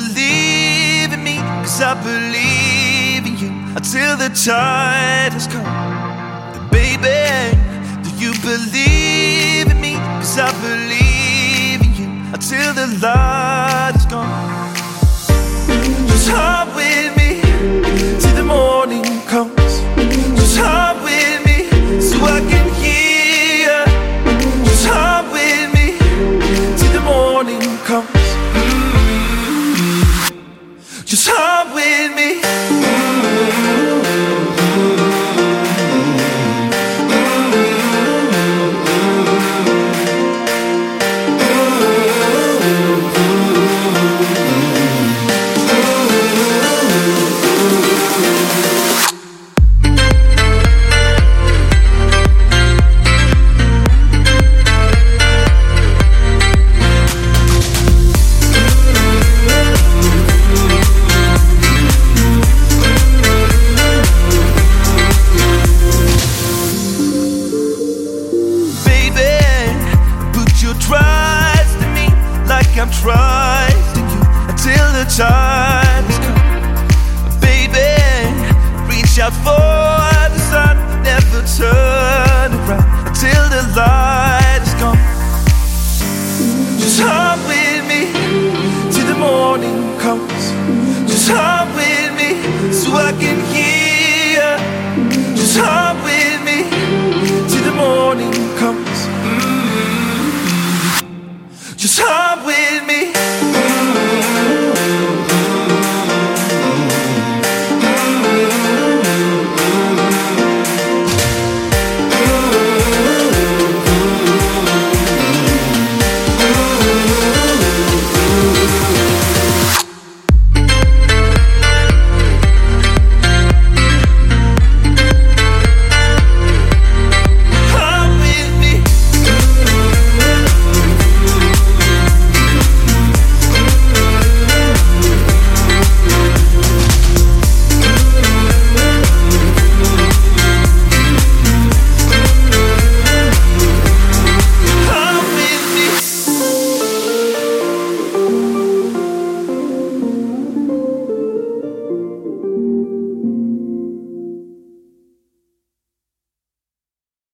believe in me, cause I believe in you until the tide has come. Baby, do you believe in me? Cause I believe in you until the light. Hop with me. Baby, until the time is come. Baby, reach out for the sun, never turn around until the light is gone. Just hop with me till the morning comes. Just hop with me so I can hear. Just hop with me till the morning comes. Mm-hmm. Just hop.